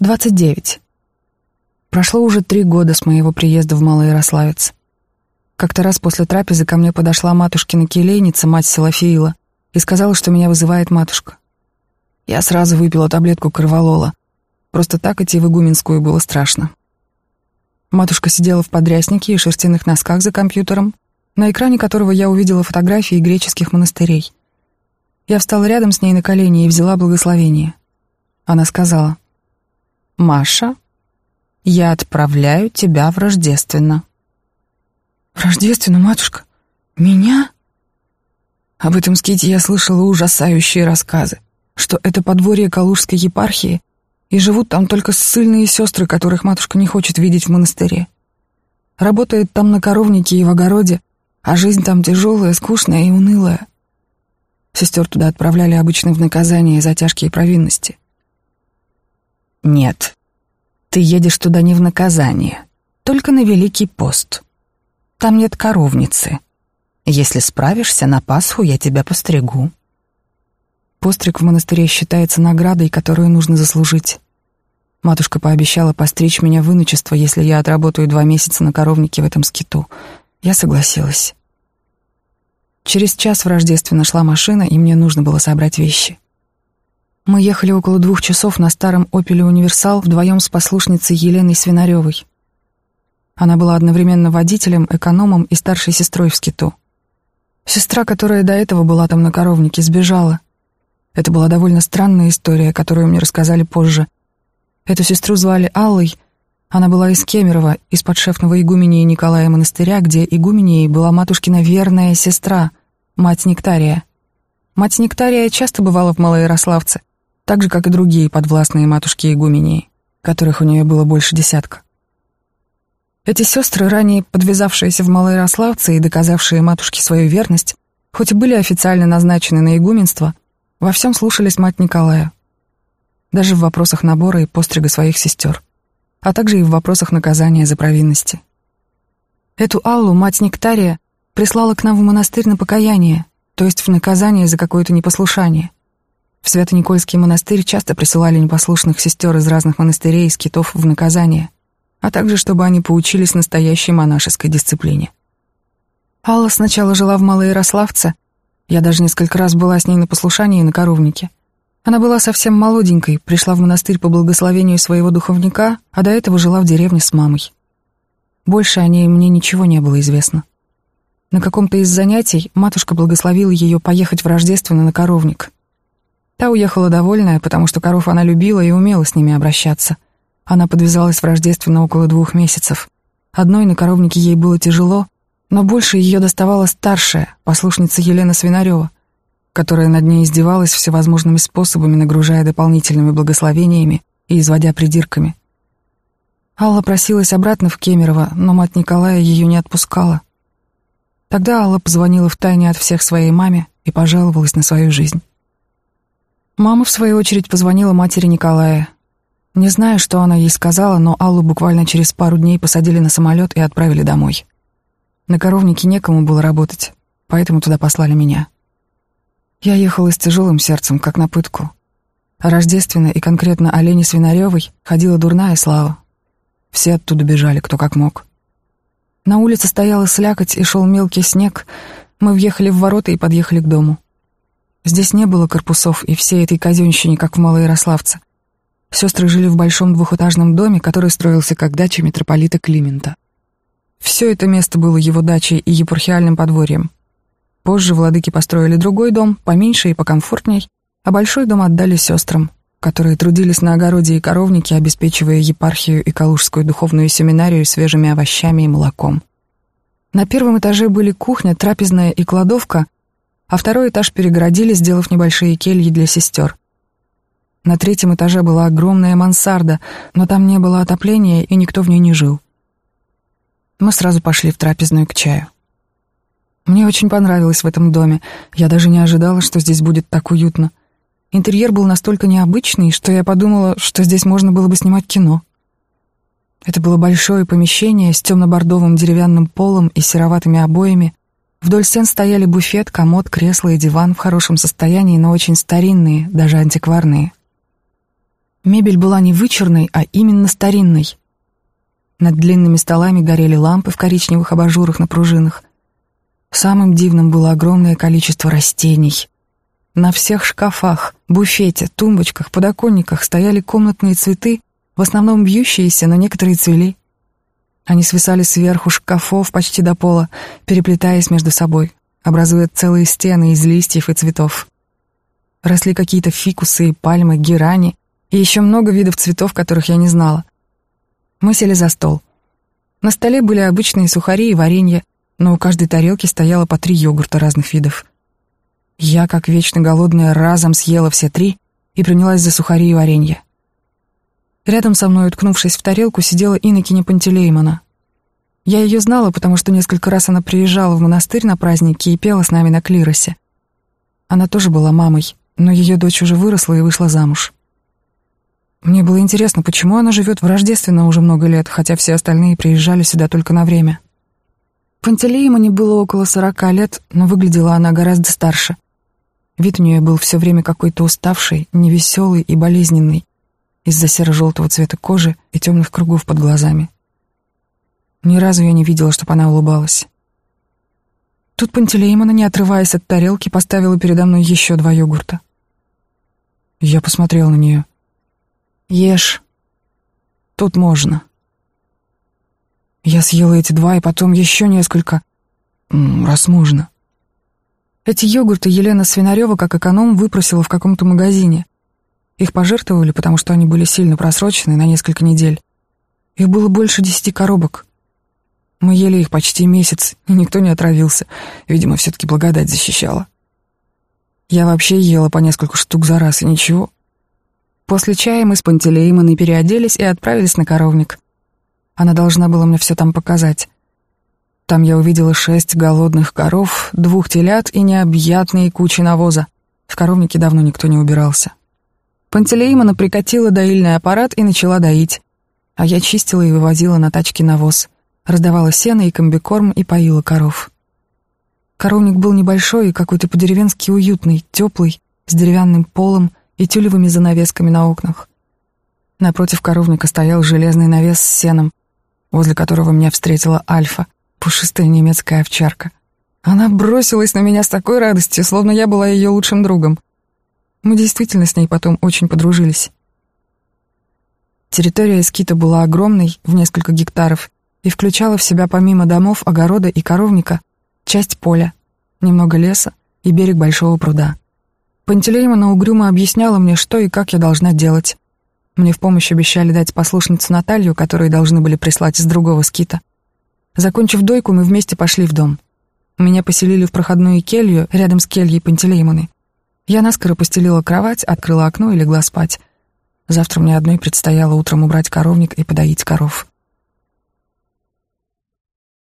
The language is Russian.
29. Прошло уже три года с моего приезда в Малый Ярославец. Как-то раз после трапезы ко мне подошла матушкина келейница, мать Силафиила, и сказала, что меня вызывает матушка. Я сразу выпила таблетку корвалола. Просто так идти в игуменскую было страшно. Матушка сидела в подряснике и шерстяных носках за компьютером, на экране которого я увидела фотографии греческих монастырей. Я встала рядом с ней на колени и взяла благословение. Она сказала, «Маша, я отправляю тебя в Рождественно». «В Рождественно, матушка? Меня?» Об этом ските я слышала ужасающие рассказы, что это подворье Калужской епархии, и живут там только ссыльные сестры, которых матушка не хочет видеть в монастыре. Работает там на коровнике и в огороде, а жизнь там тяжелая, скучная и унылая. Сестер туда отправляли обычно в наказание за тяжкие провинности. Нет, ты едешь туда не в наказание, только на Великий пост. Там нет коровницы. Если справишься, на Пасху я тебя постригу. Постриг в монастыре считается наградой, которую нужно заслужить. Матушка пообещала постричь меня в иночество, если я отработаю два месяца на коровнике в этом скиту. Я согласилась. Через час в Рождестве нашла машина, и мне нужно было собрать вещи. Мы ехали около двух часов на старом «Опеле Универсал» вдвоем с послушницей Еленой Свинаревой. Она была одновременно водителем, экономом и старшей сестрой в скиту. Сестра, которая до этого была там на коровнике, сбежала. Это была довольно странная история, которую мне рассказали позже. Эту сестру звали Аллой. Она была из Кемерово, из подшефного игумении Николая монастыря, где игуменией была матушкина верная сестра, мать Нектария. Мать Нектария часто бывала в Малоярославце, так же, как и другие подвластные матушки игумении, которых у нее было больше десятка. Эти сестры, ранее подвязавшиеся в Малоярославце и доказавшие матушке свою верность, хоть и были официально назначены на игуменство, во всем слушались мать Николая. Даже в вопросах набора и пострига своих сестер, а также и в вопросах наказания за провинности. Эту Аллу, мать Нектария, прислала к нам в монастырь на покаяние, то есть в наказание за какое-то непослушание — в Свято-Никольский монастырь часто присылали непослушных сестер из разных монастырей и скитов в наказание, а также чтобы они поучились настоящей монашеской дисциплине. Алла сначала жила в Малоярославце, я даже несколько раз была с ней на послушании на коровнике. Она была совсем молоденькой, пришла в монастырь по благословению своего духовника, а до этого жила в деревне с мамой. Больше о ней мне ничего не было известно. На каком-то из занятий матушка благословила ее поехать в Рождественно на коровник — Та уехала довольная, потому что коров она любила и умела с ними обращаться. Она подвязалась в рождественно около двух месяцев. Одной на коровнике ей было тяжело, но больше ее доставала старшая, послушница Елена Свинарева, которая над ней издевалась всевозможными способами, нагружая дополнительными благословениями и изводя придирками. Алла просилась обратно в Кемерово, но мать Николая ее не отпускала. Тогда Алла позвонила в тайне от всех своей маме и пожаловалась на свою жизнь. Мама, в свою очередь, позвонила матери Николая. Не знаю, что она ей сказала, но Аллу буквально через пару дней посадили на самолет и отправили домой. На коровнике некому было работать, поэтому туда послали меня. Я ехала с тяжелым сердцем, как на пытку. А рождественно и конкретно Олене Свинаревой ходила дурная слава. Все оттуда бежали, кто как мог. На улице стояла слякоть и шел мелкий снег. Мы въехали в ворота и подъехали к дому. Здесь не было корпусов и всей этой казенщине, как в Малоярославце. Сестры жили в большом двухэтажном доме, который строился как дача митрополита Климента. Все это место было его дачей и епархиальным подворьем. Позже владыки построили другой дом, поменьше и покомфортней, а большой дом отдали сестрам, которые трудились на огороде и коровнике, обеспечивая епархию и Калужскую духовную семинарию свежими овощами и молоком. На первом этаже были кухня, трапезная и кладовка — а второй этаж перегородили, сделав небольшие кельи для сестер. На третьем этаже была огромная мансарда, но там не было отопления, и никто в ней не жил. Мы сразу пошли в трапезную к чаю. Мне очень понравилось в этом доме. Я даже не ожидала, что здесь будет так уютно. Интерьер был настолько необычный, что я подумала, что здесь можно было бы снимать кино. Это было большое помещение с темно-бордовым деревянным полом и сероватыми обоями, Вдоль стен стояли буфет, комод, кресло и диван в хорошем состоянии, но очень старинные, даже антикварные. Мебель была не вычурной, а именно старинной. Над длинными столами горели лампы в коричневых абажурах на пружинах. Самым дивным было огромное количество растений. На всех шкафах, буфете, тумбочках, подоконниках стояли комнатные цветы, в основном бьющиеся, но некоторые цвели. Они свисали сверху шкафов почти до пола, переплетаясь между собой, образуя целые стены из листьев и цветов. Росли какие-то фикусы и пальмы, герани и еще много видов цветов, которых я не знала. Мы сели за стол. На столе были обычные сухари и варенье, но у каждой тарелки стояло по три йогурта разных видов. Я, как вечно голодная, разом съела все три и принялась за сухари и варенье. Рядом со мной, уткнувшись в тарелку, сидела Иннокене Пантелеймона. Я ее знала, потому что несколько раз она приезжала в монастырь на праздники и пела с нами на клиросе. Она тоже была мамой, но ее дочь уже выросла и вышла замуж. Мне было интересно, почему она живет в Рождественно уже много лет, хотя все остальные приезжали сюда только на время. Пантелеймоне было около сорока лет, но выглядела она гораздо старше. Вид у нее был все время какой-то уставший, невеселый и болезненный из-за серо-желтого цвета кожи и темных кругов под глазами. Ни разу я не видела, чтобы она улыбалась. Тут Пантелеймона, не отрываясь от тарелки, поставила передо мной еще два йогурта. Я посмотрел на нее. Ешь. Тут можно. Я съела эти два и потом еще несколько, раз можно. Эти йогурты Елена Свинарева как эконом выпросила в каком-то магазине. Их пожертвовали, потому что они были сильно просрочены на несколько недель. Их было больше десяти коробок. Мы ели их почти месяц, и никто не отравился. Видимо, все-таки благодать защищала. Я вообще ела по несколько штук за раз, и ничего. После чая мы с Пантелеймоной переоделись и отправились на коровник. Она должна была мне все там показать. Там я увидела шесть голодных коров, двух телят и необъятные кучи навоза. В коровнике давно никто не убирался. Пантелеймона прикатила доильный аппарат и начала доить. А я чистила и вывозила на тачке навоз. Раздавала сено и комбикорм и поила коров. Коровник был небольшой и какой-то по-деревенски уютный, теплый, с деревянным полом и тюлевыми занавесками на окнах. Напротив коровника стоял железный навес с сеном, возле которого меня встретила Альфа, пушистая немецкая овчарка. Она бросилась на меня с такой радостью, словно я была ее лучшим другом. Мы действительно с ней потом очень подружились. Территория Эскита была огромной, в несколько гектаров, и включала в себя помимо домов, огорода и коровника часть поля, немного леса и берег большого пруда. Пантелеймона угрюмо объясняла мне, что и как я должна делать. Мне в помощь обещали дать послушницу Наталью, которую должны были прислать из другого скита. Закончив дойку, мы вместе пошли в дом. Меня поселили в проходную келью рядом с кельей Пантелеймоны. Я наскоро постелила кровать, открыла окно и легла спать. Завтра мне одной предстояло утром убрать коровник и подоить коров.